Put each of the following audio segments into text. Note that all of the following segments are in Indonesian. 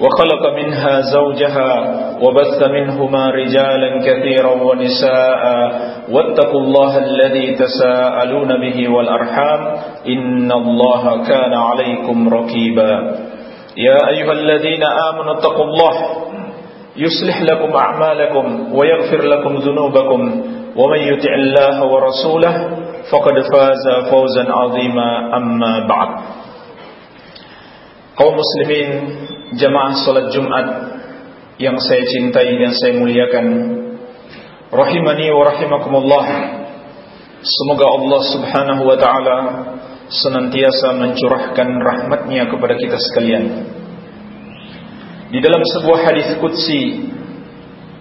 وخلق منها زوجها وبث منهما رجالا كثيرا ونساء. واتقوا الله الذي تساءلون به والأرحام. إن الله كان عليكم ركيبا يا أيها الذين آمنوا اتقوا الله. يصلح لكم أعمالكم ويغفر لكم ذنوبكم. ومن يطع الله ورسوله فقد فاز فوزا عظيما. أما بعد. kaum muslimin jamaah salat Jumat yang saya cintai dan saya muliakan. Rahimani wa rahimakumullah. Semoga Allah Subhanahu wa taala senantiasa mencurahkan rahmatnya kepada kita sekalian. Di dalam sebuah hadis qudsi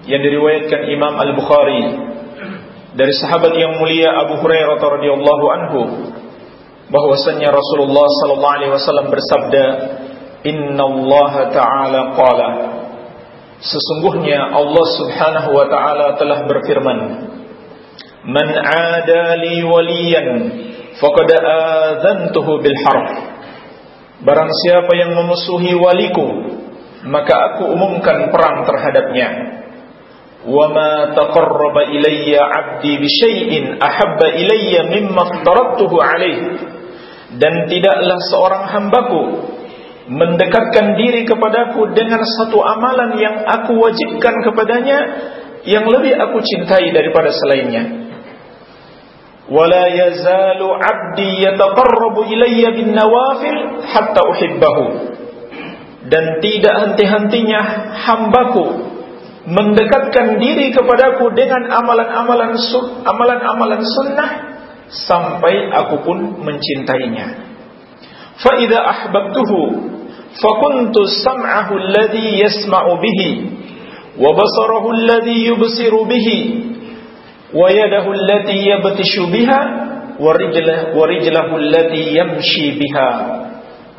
yang diriwayatkan Imam Al-Bukhari dari sahabat yang mulia Abu Hurairah radhiyallahu anhu bahwasanya Rasulullah sallallahu alaihi wasallam bersabda Inna Allah Ta'ala qala. Sesungguhnya Allah Subhanahu wa Ta'ala telah berfirman Man adali waliyan Faqad adhantuhu bil harf. Barang siapa yang memusuhi waliku Maka aku umumkan perang terhadapnya. Ma taqarraba ilayya abdi bisyai'in Ahabba ilayya mimma aftaradtuhu alaih Dan tidaklah seorang hambaku mendekatkan diri kepadaku dengan satu amalan yang aku wajibkan kepadanya yang lebih aku cintai daripada selainnya. Wala yazalu 'abdi yataqarrabu ilayya bin nawafil hatta uhibbahu. Dan tidak henti-hentinya hambaku mendekatkan diri kepadaku dengan amalan-amalan amalan-amalan sunnah sampai aku pun mencintainya. Fa ahbabtuhu فكنت سمعه الذي يسمع به وبصره الذي يبصر به ويده التي يبتش بها ورجله, ورجله التي يمشي بها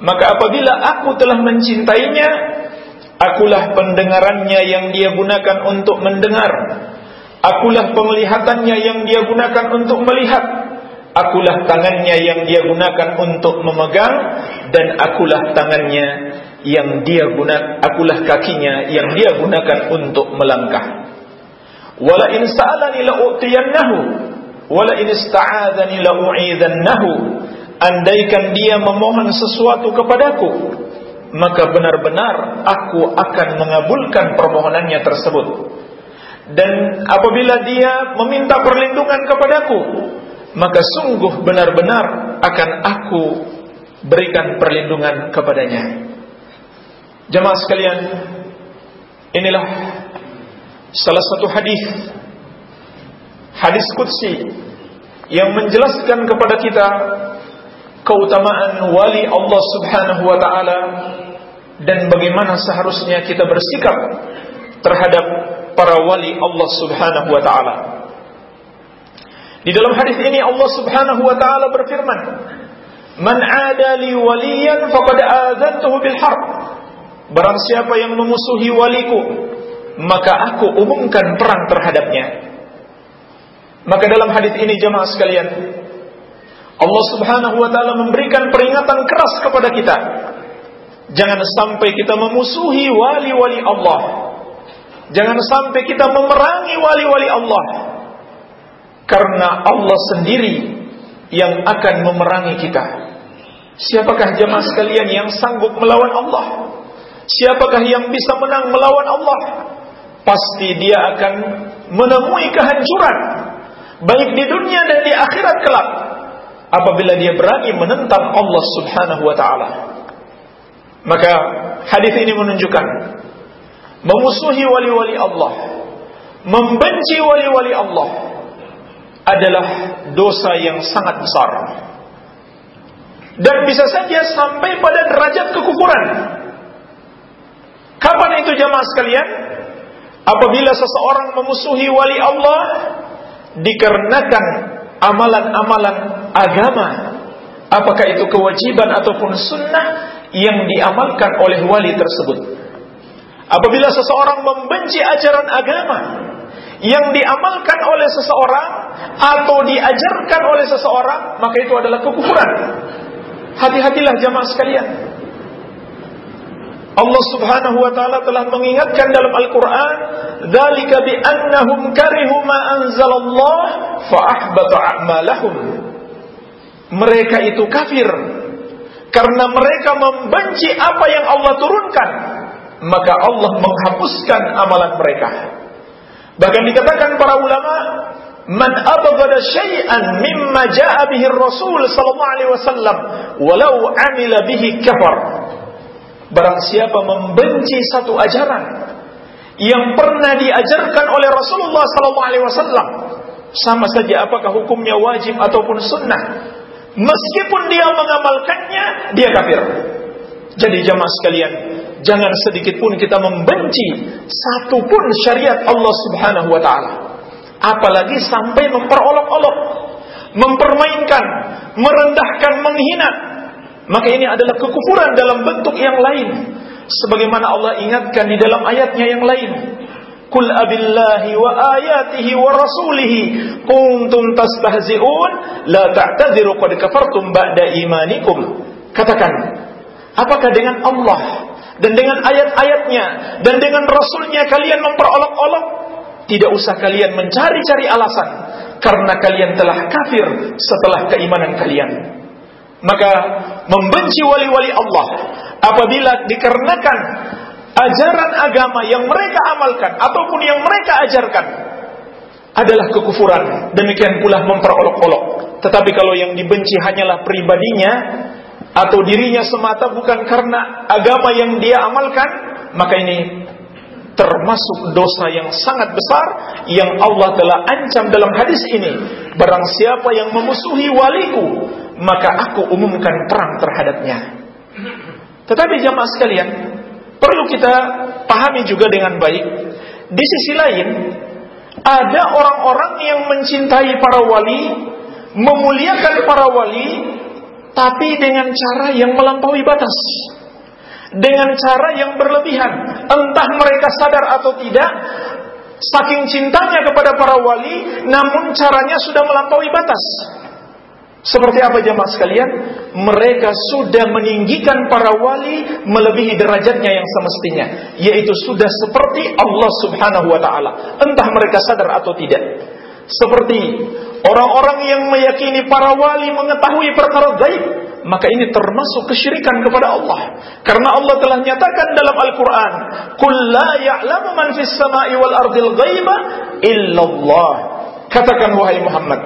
maka apabila aku telah mencintainya akulah pendengarannya yang dia gunakan untuk mendengar akulah penglihatannya yang dia gunakan untuk melihat akulah tangannya yang dia gunakan untuk memegang dan akulah tangannya yang dia gunakan akulah kakinya yang dia gunakan untuk melangkah. Wala in sa'alani la utiyannahu wala in andaikan dia memohon sesuatu kepadaku maka benar-benar aku akan mengabulkan permohonannya tersebut. Dan apabila dia meminta perlindungan kepadaku maka sungguh benar-benar akan aku berikan perlindungan kepadanya. Jemaah sekalian, inilah salah satu hadis hadis qudsi yang menjelaskan kepada kita keutamaan wali Allah Subhanahu wa taala dan bagaimana seharusnya kita bersikap terhadap para wali Allah Subhanahu wa taala. Di dalam hadis ini Allah Subhanahu wa taala berfirman, "Man 'ada li waliyan faqad adzantuhu bil harb." Barang siapa yang memusuhi waliku, maka aku umumkan perang terhadapnya. Maka dalam hadis ini jemaah sekalian, Allah Subhanahu wa taala memberikan peringatan keras kepada kita. Jangan sampai kita memusuhi wali-wali Allah. Jangan sampai kita memerangi wali-wali Allah. Karena Allah sendiri yang akan memerangi kita. Siapakah jemaah sekalian yang sanggup melawan Allah? Siapakah yang bisa menang melawan Allah? Pasti dia akan menemui kehancuran baik di dunia dan di akhirat kelak. apabila dia berani menentang Allah Subhanahu wa taala. Maka hadis ini menunjukkan memusuhi wali-wali Allah, membenci wali-wali Allah adalah dosa yang sangat besar. Dan bisa saja sampai pada derajat kekufuran. Kapan itu jamaah sekalian? Apabila seseorang memusuhi wali Allah dikarenakan amalan-amalan agama, apakah itu kewajiban ataupun sunnah yang diamalkan oleh wali tersebut. Apabila seseorang membenci ajaran agama yang diamalkan oleh seseorang atau diajarkan oleh seseorang, maka itu adalah kekufuran. Hati-hatilah jamaah sekalian. Allah Subhanahu wa taala telah mengingatkan dalam Al-Qur'an, "Dzalika bi annahum karihu ma anzalallah fa ahbata a'malahum." Mereka itu kafir karena mereka membenci apa yang Allah turunkan, maka Allah menghapuskan amalan mereka. Bahkan dikatakan para ulama, "Man abghada syai'an mimma ja'a bihi Rasul sallallahu alaihi wasallam, walau amila bihi kafar." Barang siapa membenci satu ajaran yang pernah diajarkan oleh Rasulullah sallallahu alaihi wasallam, sama saja apakah hukumnya wajib ataupun sunnah, meskipun dia mengamalkannya, dia kafir. Jadi jamaah sekalian, jangan sedikit pun kita membenci satu pun syariat Allah Subhanahu wa taala. Apalagi sampai memperolok-olok, mempermainkan, merendahkan, menghina maka ini adalah kekufuran dalam bentuk yang lain. Sebagaimana Allah ingatkan di dalam ayatnya yang lain. Kul abillahi wa ayatihi wa rasulihi kuntum tastahzi'un la ta'tadiru qad kafartum ba'da imanikum. Katakan, apakah dengan Allah dan dengan ayat-ayatnya dan dengan rasulnya kalian memperolok-olok? Tidak usah kalian mencari-cari alasan karena kalian telah kafir setelah keimanan kalian. Maka membenci wali-wali Allah apabila dikarenakan ajaran agama yang mereka amalkan ataupun yang mereka ajarkan adalah kekufuran. Demikian pula memperolok-olok. Tetapi kalau yang dibenci hanyalah pribadinya atau dirinya semata bukan karena agama yang dia amalkan, maka ini termasuk dosa yang sangat besar yang Allah telah ancam dalam hadis ini. Barang siapa yang memusuhi waliku, maka aku umumkan perang terhadapnya. Tetapi jamaah sekalian, perlu kita pahami juga dengan baik. Di sisi lain, ada orang-orang yang mencintai para wali, memuliakan para wali, tapi dengan cara yang melampaui batas dengan cara yang berlebihan. Entah mereka sadar atau tidak, saking cintanya kepada para wali, namun caranya sudah melampaui batas. Seperti apa jemaah sekalian? Mereka sudah meninggikan para wali melebihi derajatnya yang semestinya, yaitu sudah seperti Allah Subhanahu wa taala. Entah mereka sadar atau tidak. Seperti orang-orang yang meyakini para wali mengetahui perkara gaib, maka ini termasuk kesyirikan kepada Allah. Karena Allah telah nyatakan dalam Al-Quran, "Qul la ya'lamu man fis sama'i wal ardil ghaiba illallah." Katakan wahai Muhammad,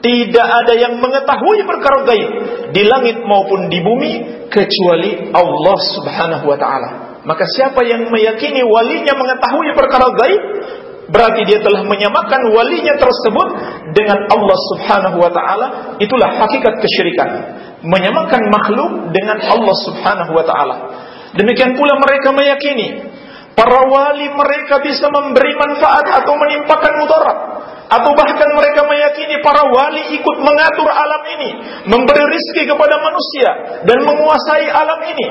tidak ada yang mengetahui perkara gaib di langit maupun di bumi kecuali Allah Subhanahu wa taala. Maka siapa yang meyakini walinya mengetahui perkara gaib, berarti dia telah menyamakan walinya tersebut dengan Allah Subhanahu wa taala. Itulah hakikat kesyirikan. Menyamakan makhluk dengan Allah Subhanahu wa taala. Demikian pula mereka meyakini para wali mereka bisa memberi manfaat atau menimpakan mudarat. Atau bahkan mereka meyakini para wali ikut mengatur alam ini, memberi rizki kepada manusia dan menguasai alam ini,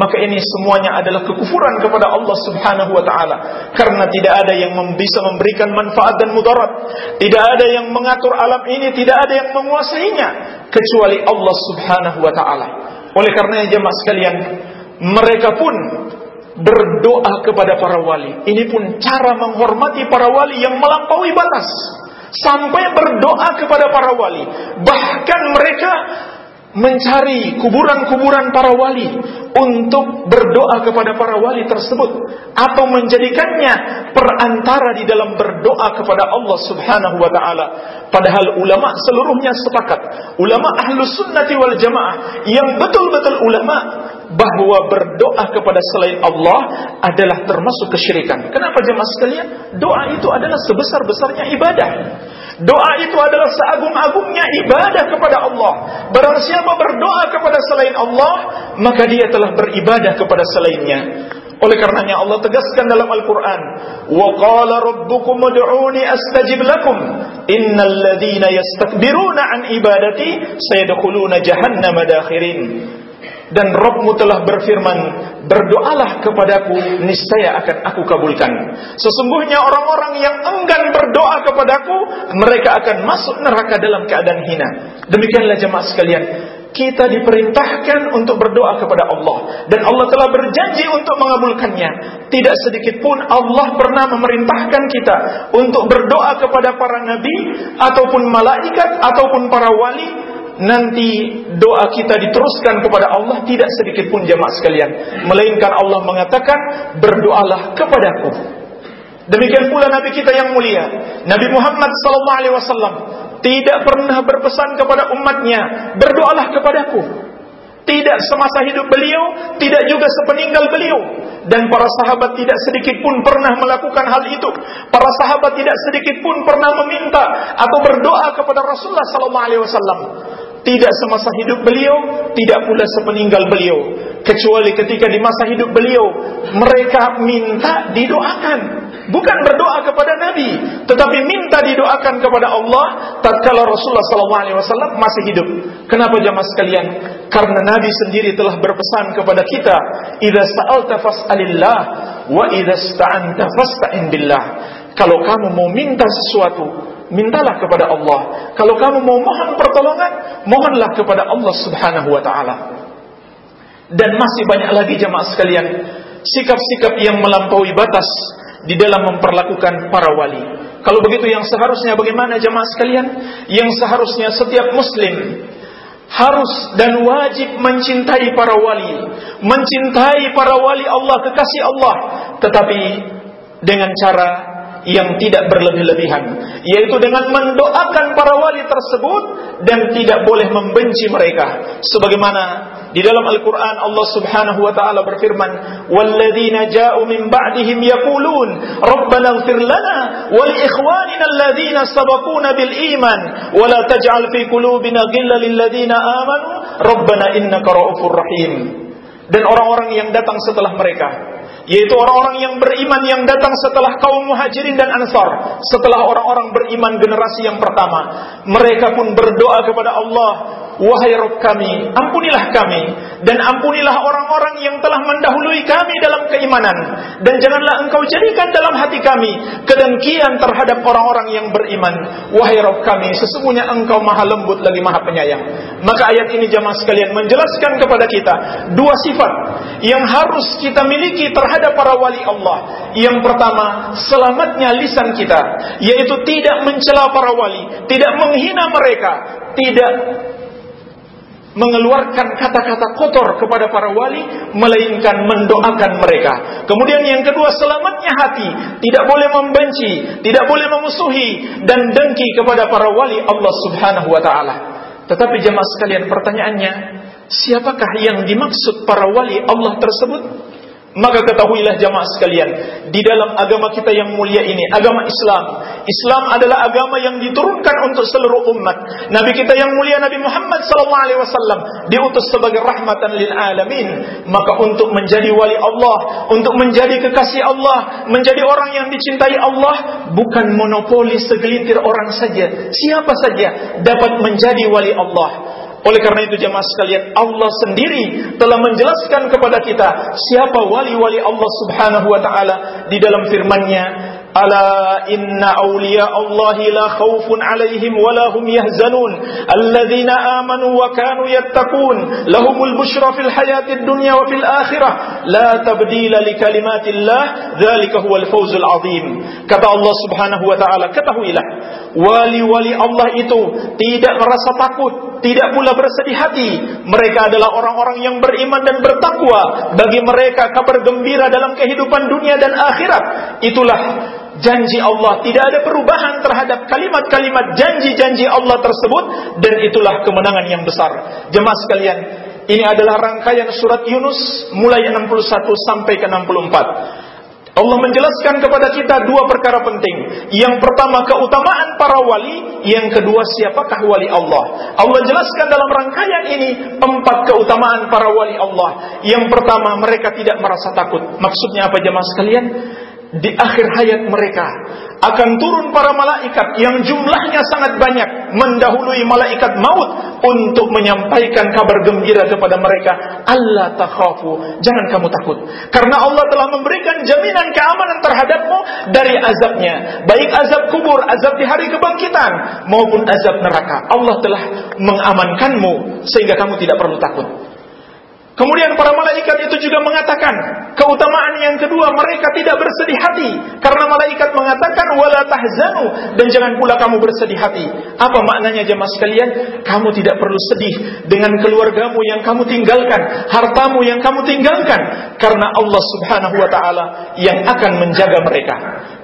maka ini semuanya adalah kekufuran kepada Allah Subhanahu wa taala. Karena tidak ada yang bisa memberikan manfaat dan mudarat, tidak ada yang mengatur alam ini, tidak ada yang menguasainya kecuali Allah Subhanahu wa taala. Oleh karena jemaah sekalian, mereka pun berdoa kepada para wali. Ini pun cara menghormati para wali yang melampaui batas sampai berdoa kepada para wali. Bahkan mereka mencari kuburan-kuburan para wali untuk berdoa kepada para wali tersebut atau menjadikannya perantara di dalam berdoa kepada Allah Subhanahu wa taala padahal ulama seluruhnya sepakat ulama ahlus sunnati wal jamaah yang betul-betul ulama bahwa berdoa kepada selain Allah adalah termasuk kesyirikan. Kenapa jemaah sekalian? Doa itu adalah sebesar-besarnya ibadah. Doa itu adalah seagung-agungnya ibadah kepada Allah. Barang siapa berdoa kepada selain Allah, maka dia telah beribadah kepada selainnya. Oleh karenanya Allah tegaskan dalam Al-Quran, Wa qala rabbukum ud'uni astajib lakum, innal ladhina yastakbiruna an ibadati, sayadkhuluna jahannama dan Robmu telah berfirman, berdoalah kepadaku, niscaya akan aku kabulkan. Sesungguhnya orang-orang yang enggan berdoa kepadaku, mereka akan masuk neraka dalam keadaan hina. Demikianlah jemaah sekalian, kita diperintahkan untuk berdoa kepada Allah dan Allah telah berjanji untuk mengabulkannya. Tidak sedikit pun Allah pernah memerintahkan kita untuk berdoa kepada para nabi ataupun malaikat ataupun para wali nanti doa kita diteruskan kepada Allah tidak sedikit pun jemaah sekalian. Melainkan Allah mengatakan berdoalah kepadaku. Demikian pula nabi kita yang mulia. Nabi Muhammad sallallahu alaihi wasallam tidak pernah berpesan kepada umatnya berdoalah kepadaku. Tidak semasa hidup beliau, tidak juga sepeninggal beliau. Dan para sahabat tidak sedikit pun pernah melakukan hal itu. Para sahabat tidak sedikit pun pernah meminta atau berdoa kepada Rasulullah sallallahu alaihi wasallam tidak semasa hidup beliau, tidak pula sepeninggal beliau. Kecuali ketika di masa hidup beliau, mereka minta didoakan. Bukan berdoa kepada Nabi, tetapi minta didoakan kepada Allah tatkala Rasulullah SAW masih hidup. Kenapa jamaah sekalian? Karena Nabi sendiri telah berpesan kepada kita, "Idza sa'alta fas'alillah wa idza sta'anta fasta'in billah." Kalau kamu mau minta sesuatu, mintalah kepada Allah. Kalau kamu mau mohon pertolongan, mohonlah kepada Allah Subhanahu wa taala. Dan masih banyak lagi jemaah sekalian, sikap-sikap yang melampaui batas di dalam memperlakukan para wali. Kalau begitu yang seharusnya bagaimana jemaah sekalian? Yang seharusnya setiap muslim harus dan wajib mencintai para wali, mencintai para wali Allah, kekasih Allah, tetapi dengan cara yang tidak berlebih-lebihan yaitu dengan mendoakan para wali tersebut dan tidak boleh membenci mereka. Sebagaimana di dalam Al-Qur'an Allah Subhanahu wa taala berfirman rabbana ighfir lana wa li ikhwanina alladzina sabaquna bil iman wa la taj'al fi qulubina ghillan lil ladzina amanu rabbana innaka ra'ufur rahim. Dan orang-orang yang datang setelah mereka yaitu orang-orang yang beriman yang datang setelah kaum muhajirin dan ansar. Setelah orang-orang beriman generasi yang pertama. Mereka pun berdoa kepada Allah Wahai Rabb kami, ampunilah kami dan ampunilah orang-orang yang telah mendahului kami dalam keimanan dan janganlah engkau jadikan dalam hati kami kedengkian terhadap orang-orang yang beriman. Wahai Rabb kami, sesungguhnya engkau maha lembut lagi maha penyayang. Maka ayat ini jamaah sekalian menjelaskan kepada kita dua sifat yang harus kita miliki terhadap para wali Allah. Yang pertama, selamatnya lisan kita, yaitu tidak mencela para wali, tidak menghina mereka, tidak mengeluarkan kata-kata kotor kepada para wali melainkan mendoakan mereka. Kemudian yang kedua selamatnya hati, tidak boleh membenci, tidak boleh memusuhi dan dengki kepada para wali Allah Subhanahu wa taala. Tetapi jemaah sekalian pertanyaannya, siapakah yang dimaksud para wali Allah tersebut? Maka ketahuilah jamaah sekalian, di dalam agama kita yang mulia ini, agama Islam. Islam adalah agama yang diturunkan untuk seluruh umat. Nabi kita yang mulia Nabi Muhammad wasallam diutus sebagai rahmatan lil alamin. Maka untuk menjadi wali Allah, untuk menjadi kekasih Allah, menjadi orang yang dicintai Allah bukan monopoli segelintir orang saja. Siapa saja dapat menjadi wali Allah. Oleh karena itu jemaah sekalian, Allah sendiri telah menjelaskan kepada kita siapa wali-wali Allah Subhanahu wa taala di dalam firman-Nya, ألا إن أولياء الله لا خوف عليهم ولا هم يهزنون الذين آمنوا وكانوا يتقون لهم البشرى في الحياة الدنيا وفي الآخرة لا تبديل لكلمات الله ذلك هو الفوز العظيم kata Allah subhanahu wa ta'ala ketahuilah wali-wali Allah itu tidak merasa takut tidak pula bersedih hati mereka adalah orang-orang yang beriman dan bertakwa bagi mereka kabar gembira dalam kehidupan dunia dan akhirat itulah janji Allah, tidak ada perubahan terhadap kalimat-kalimat janji-janji Allah tersebut dan itulah kemenangan yang besar. Jemaah sekalian, ini adalah rangkaian surat Yunus mulai 61 sampai ke 64. Allah menjelaskan kepada kita dua perkara penting. Yang pertama keutamaan para wali, yang kedua siapakah wali Allah. Allah jelaskan dalam rangkaian ini empat keutamaan para wali Allah. Yang pertama mereka tidak merasa takut. Maksudnya apa jemaah sekalian? Di akhir hayat mereka akan turun para malaikat yang jumlahnya sangat banyak mendahului malaikat maut untuk menyampaikan kabar gembira kepada mereka. Allah takhafu. Jangan kamu takut. Karena Allah telah memberikan jaminan keamanan terhadapmu dari azabnya. Baik azab kubur azab di hari kebangkitan maupun azab neraka. Allah telah mengamankanmu sehingga kamu tidak perlu takut Kemudian para malaikat itu juga mengatakan keutamaan yang kedua mereka tidak bersedih hati karena malaikat mengatakan wala tahzanu dan jangan pula kamu bersedih hati. Apa maknanya jemaah sekalian? Kamu tidak perlu sedih dengan keluargamu yang kamu tinggalkan, hartamu yang kamu tinggalkan karena Allah Subhanahu wa taala yang akan menjaga mereka.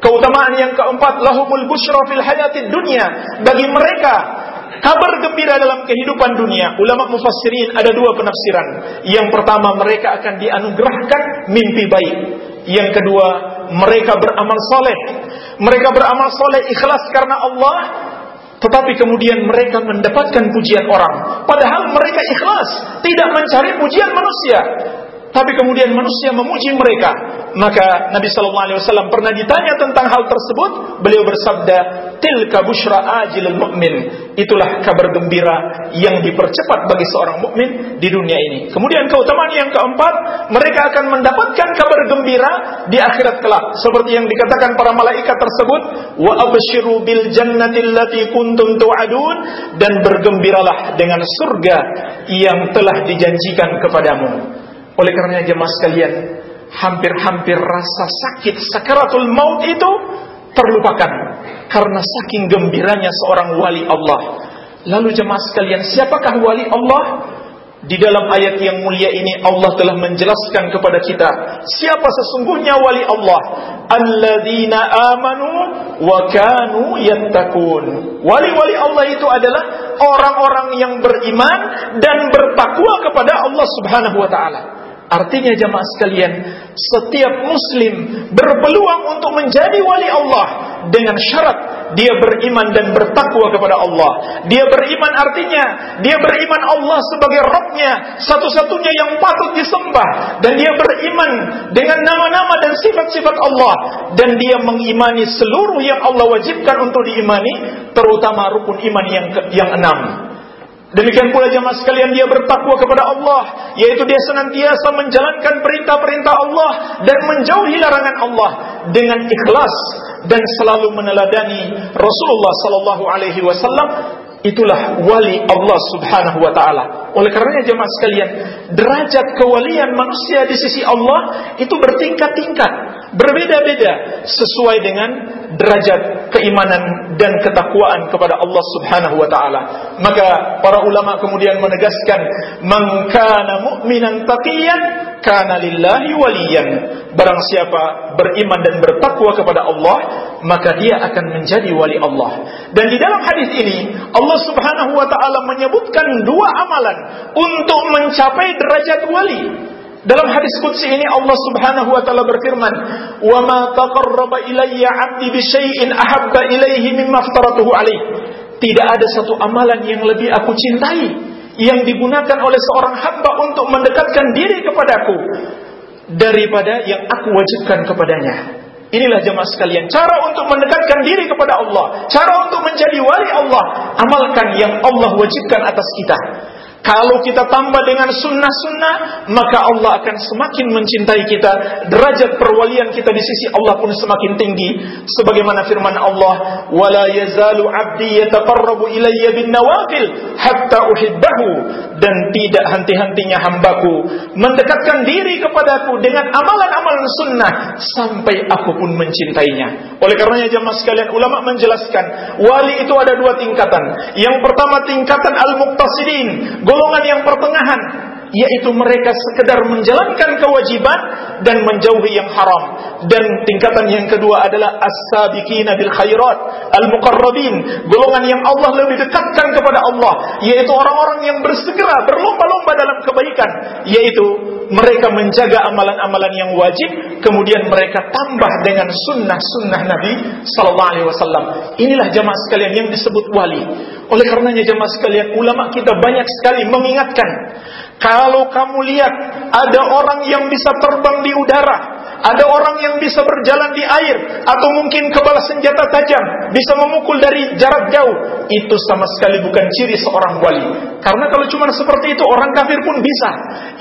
Keutamaan yang keempat lahumul busyra fil hayatid dunya bagi mereka kabar gembira dalam kehidupan dunia. Ulama mufassirin ada dua penafsiran. Yang pertama mereka akan dianugerahkan mimpi baik. Yang kedua mereka beramal soleh. Mereka beramal soleh ikhlas karena Allah. Tetapi kemudian mereka mendapatkan pujian orang. Padahal mereka ikhlas. Tidak mencari pujian manusia tapi kemudian manusia memuji mereka. Maka Nabi Shallallahu Alaihi Wasallam pernah ditanya tentang hal tersebut. Beliau bersabda, "Tilka bushra ajilul mu'min." Itulah kabar gembira yang dipercepat bagi seorang mukmin di dunia ini. Kemudian keutamaan yang keempat, mereka akan mendapatkan kabar gembira di akhirat kelak. Seperti yang dikatakan para malaikat tersebut, "Wa abshiru bil jannati allati kuntum tu'adun" dan bergembiralah dengan surga yang telah dijanjikan kepadamu. Oleh karena jemaah sekalian, hampir-hampir rasa sakit sakaratul maut itu terlupakan karena saking gembiranya seorang wali Allah. Lalu jemaah sekalian, siapakah wali Allah? Di dalam ayat yang mulia ini Allah telah menjelaskan kepada kita siapa sesungguhnya wali Allah. Alladzina amanu wa kanu yattaqun. Wali-wali Allah itu adalah orang-orang yang beriman dan bertakwa kepada Allah Subhanahu wa taala. Artinya jamaah sekalian, setiap muslim berpeluang untuk menjadi wali Allah dengan syarat dia beriman dan bertakwa kepada Allah. Dia beriman artinya dia beriman Allah sebagai Rabbnya, satu-satunya yang patut disembah dan dia beriman dengan nama-nama dan sifat-sifat Allah dan dia mengimani seluruh yang Allah wajibkan untuk diimani, terutama rukun iman yang yang enam. Demikian pula jemaah sekalian dia bertakwa kepada Allah, yaitu dia senantiasa menjalankan perintah-perintah Allah dan menjauhi larangan Allah dengan ikhlas dan selalu meneladani Rasulullah sallallahu alaihi wasallam itulah wali Allah Subhanahu wa taala. Oleh karenanya jemaah sekalian, derajat kewalian manusia di sisi Allah itu bertingkat-tingkat, berbeda-beda sesuai dengan derajat keimanan dan ketakwaan kepada Allah Subhanahu wa taala. Maka para ulama kemudian menegaskan, "Man kana mu'minan taqiyan kana lillahi waliyan." Barang siapa beriman dan bertakwa kepada Allah, maka dia akan menjadi wali Allah. Dan di dalam hadis ini Allah Subhanahu wa taala menyebutkan dua amalan untuk mencapai derajat wali. Dalam hadis qudsi ini Allah Subhanahu wa taala berfirman, "Wa ma taqarraba ilayya 'abdi bi syai'in ahabba ilayhi alaih." Tidak ada satu amalan yang lebih aku cintai yang digunakan oleh seorang hamba untuk mendekatkan diri kepadaku daripada yang aku wajibkan kepadanya. Inilah jemaah sekalian cara untuk mendekatkan diri kepada Allah, cara untuk menjadi wali Allah. Amalkan yang Allah wajibkan atas kita. Kalau kita tambah dengan sunnah-sunnah, maka Allah akan semakin mencintai kita. Derajat perwalian kita di sisi Allah pun semakin tinggi. Sebagaimana firman Allah, "Wala yazalu 'abdi yataqarrabu ilayya bin nawafil hatta uhibbahu." Dan tidak henti-hentinya hambaku mendekatkan diri kepadaku dengan amalan-amalan sunnah sampai aku pun mencintainya. Oleh karenanya jemaah sekalian, ulama menjelaskan, wali itu ada dua tingkatan. Yang pertama tingkatan al-muqtasidin, golongan yang pertengahan yaitu mereka sekedar menjalankan kewajiban dan menjauhi yang haram. Dan tingkatan yang kedua adalah as-sabiqina bil khairat al-muqarrabin golongan yang Allah lebih dekatkan kepada Allah yaitu orang-orang yang bersegera berlomba-lomba dalam kebaikan yaitu mereka menjaga amalan-amalan yang wajib kemudian mereka tambah dengan sunnah-sunnah Nabi sallallahu alaihi wasallam. Inilah jemaah sekalian yang disebut wali. Oleh karenanya jemaah sekalian ulama kita banyak sekali mengingatkan kalau kamu lihat ada orang yang bisa terbang di udara, ada orang yang bisa berjalan di air, atau mungkin kebal senjata tajam, bisa memukul dari jarak jauh, itu sama sekali bukan ciri seorang wali. Karena kalau cuma seperti itu orang kafir pun bisa.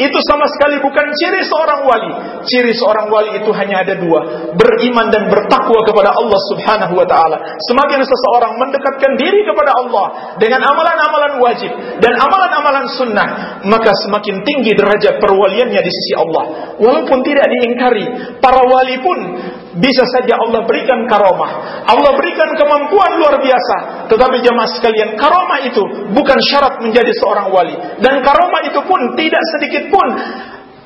Itu sama sekali bukan ciri seorang wali. Ciri seorang wali itu hanya ada dua, beriman dan bertakwa kepada Allah Subhanahu wa taala. Semakin seseorang mendekatkan diri kepada Allah dengan amalan-amalan wajib dan amalan-amalan sunnah, maka semakin tinggi derajat perwaliannya di sisi Allah. Walaupun tidak diingkari, para wali pun bisa saja Allah berikan karomah. Allah berikan kemampuan luar biasa. Tetapi jemaah sekalian, karomah itu bukan syarat menjadi seorang wali. Dan karomah itu pun tidak sedikit pun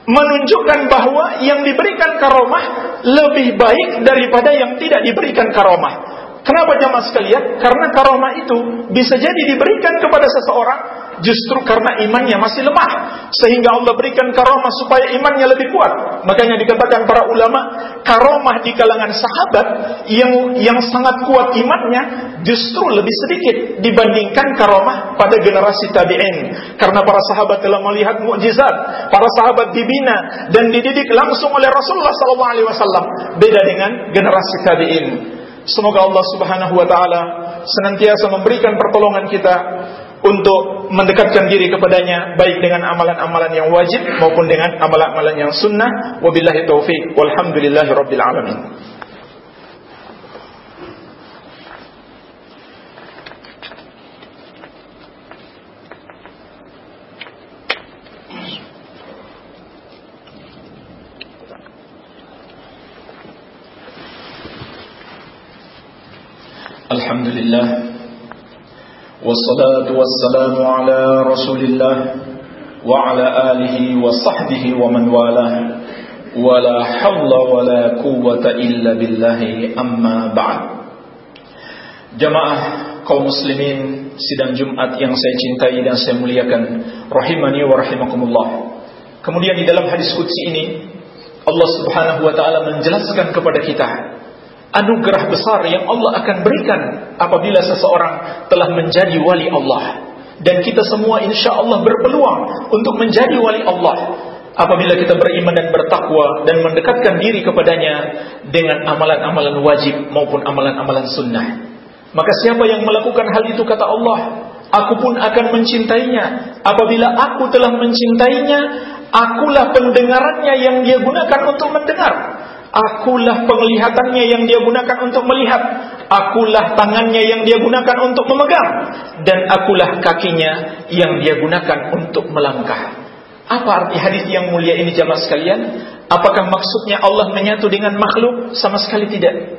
menunjukkan bahwa yang diberikan karomah lebih baik daripada yang tidak diberikan karomah. Kenapa jamaah sekalian? Karena karomah itu bisa jadi diberikan kepada seseorang justru karena imannya masih lemah sehingga Allah berikan karomah supaya imannya lebih kuat. Makanya dikatakan para ulama, karomah di kalangan sahabat yang yang sangat kuat imannya justru lebih sedikit dibandingkan karomah pada generasi tabi'in. Karena para sahabat telah melihat mukjizat, para sahabat dibina dan dididik langsung oleh Rasulullah SAW. Beda dengan generasi tabi'in. Semoga Allah Subhanahu wa taala senantiasa memberikan pertolongan kita untuk mendekatkan diri kepadanya baik dengan amalan-amalan yang wajib maupun dengan amalan-amalan yang sunnah. Wabillahi taufik walhamdulillahi rabbil alamin. Alhamdulillah. والصلاة والسلام على رسول الله وعلى آله وصحبه ومن والاه ولا حول ولا قوة إلا بالله أما بعد Jamaah kaum muslimin sidang Jumat yang saya cintai dan saya muliakan rahimani wa rahimakumullah. Kemudian di dalam hadis qudsi ini Allah Subhanahu wa taala menjelaskan kepada kita anugerah besar yang Allah akan berikan apabila seseorang telah menjadi wali Allah. Dan kita semua insya Allah berpeluang untuk menjadi wali Allah apabila kita beriman dan bertakwa dan mendekatkan diri kepadanya dengan amalan-amalan wajib maupun amalan-amalan sunnah. Maka siapa yang melakukan hal itu kata Allah, aku pun akan mencintainya. Apabila aku telah mencintainya, akulah pendengarannya yang dia gunakan untuk mendengar Akulah penglihatannya yang dia gunakan untuk melihat. Akulah tangannya yang dia gunakan untuk memegang. Dan akulah kakinya yang dia gunakan untuk melangkah. Apa arti hadis yang mulia ini jamaah sekalian? Apakah maksudnya Allah menyatu dengan makhluk? Sama sekali tidak.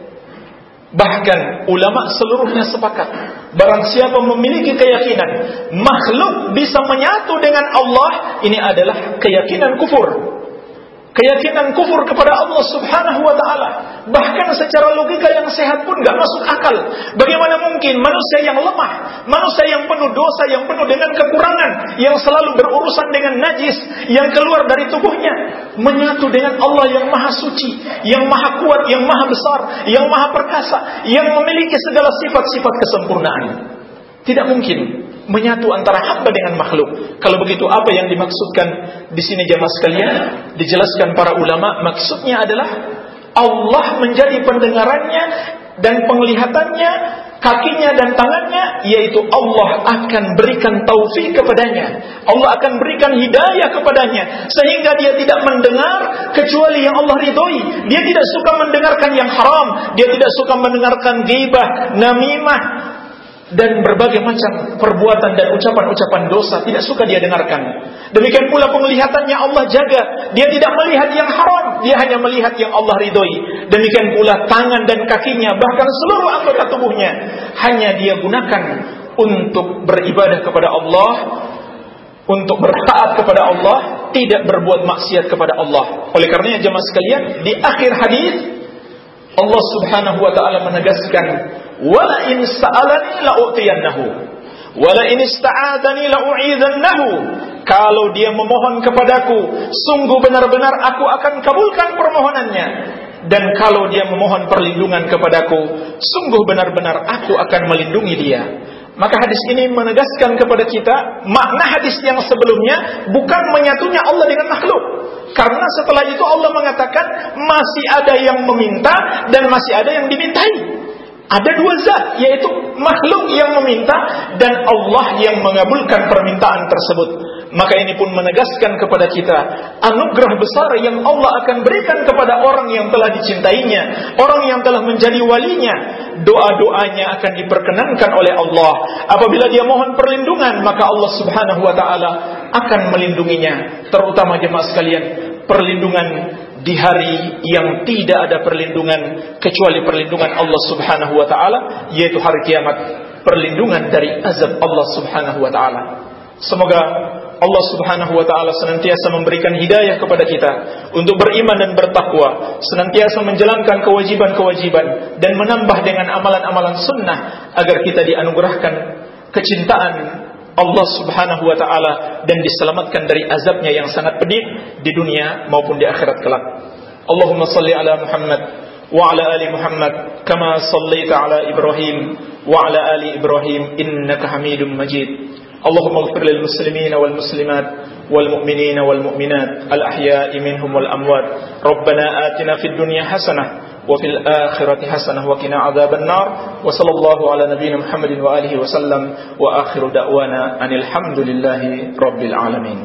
Bahkan ulama seluruhnya sepakat. Barang siapa memiliki keyakinan makhluk bisa menyatu dengan Allah, ini adalah keyakinan kufur keyakinan kufur kepada Allah Subhanahu wa taala. Bahkan secara logika yang sehat pun gak masuk akal. Bagaimana mungkin manusia yang lemah, manusia yang penuh dosa, yang penuh dengan kekurangan, yang selalu berurusan dengan najis yang keluar dari tubuhnya menyatu dengan Allah yang maha suci, yang maha kuat, yang maha besar, yang maha perkasa, yang memiliki segala sifat-sifat kesempurnaan. Tidak mungkin menyatu antara hamba dengan makhluk. Kalau begitu apa yang dimaksudkan di sini jamaah sekalian? Dijelaskan para ulama, maksudnya adalah Allah menjadi pendengarannya dan penglihatannya kakinya dan tangannya yaitu Allah akan berikan taufik kepadanya Allah akan berikan hidayah kepadanya sehingga dia tidak mendengar kecuali yang Allah ridhoi dia tidak suka mendengarkan yang haram dia tidak suka mendengarkan ghibah namimah dan berbagai macam perbuatan dan ucapan-ucapan dosa tidak suka dia dengarkan. Demikian pula penglihatannya Allah jaga. Dia tidak melihat yang haram, dia hanya melihat yang Allah ridhoi. Demikian pula tangan dan kakinya, bahkan seluruh anggota tubuhnya hanya dia gunakan untuk beribadah kepada Allah, untuk bertaat kepada Allah, tidak berbuat maksiat kepada Allah. Oleh karenanya jemaah sekalian, di akhir hadis Allah Subhanahu wa taala menegaskan wala in sa'alani la'utiyannahu wala in ista'adani kalau dia memohon kepadaku sungguh benar-benar aku akan kabulkan permohonannya dan kalau dia memohon perlindungan kepadaku sungguh benar-benar aku akan melindungi dia maka hadis ini menegaskan kepada kita makna hadis yang sebelumnya bukan menyatunya Allah dengan makhluk. Karena setelah itu Allah mengatakan masih ada yang meminta dan masih ada yang dimintai. Ada dua zat, yaitu makhluk yang meminta dan Allah yang mengabulkan permintaan tersebut. Maka ini pun menegaskan kepada kita anugerah besar yang Allah akan berikan kepada orang yang telah dicintainya, orang yang telah menjadi walinya. Doa-doanya akan diperkenankan oleh Allah. Apabila dia mohon perlindungan, maka Allah Subhanahu wa taala akan melindunginya. Terutama jemaah sekalian, perlindungan di hari yang tidak ada perlindungan kecuali perlindungan Allah Subhanahu wa taala yaitu hari kiamat perlindungan dari azab Allah Subhanahu wa taala. Semoga Allah Subhanahu wa taala senantiasa memberikan hidayah kepada kita untuk beriman dan bertakwa senantiasa menjalankan kewajiban-kewajiban dan menambah dengan amalan-amalan sunnah agar kita dianugerahkan kecintaan Allah Subhanahu wa taala dan diselamatkan dari azabnya yang sangat pedih di dunia maupun di akhirat kelak. Allahumma salli ala Muhammad wa ala ali Muhammad kama sallaita ala Ibrahim wa ala ali Ibrahim innaka Hamidum Majid. اللهم اغفر للمسلمين والمسلمات والمؤمنين والمؤمنات الأحياء منهم والأموات. ربنا آتنا في الدنيا حسنة وفي الآخرة حسنة وقنا عذاب النار. وصلى الله على نبينا محمد وآله وسلم. وآخر دعوانا أن الحمد لله رب العالمين.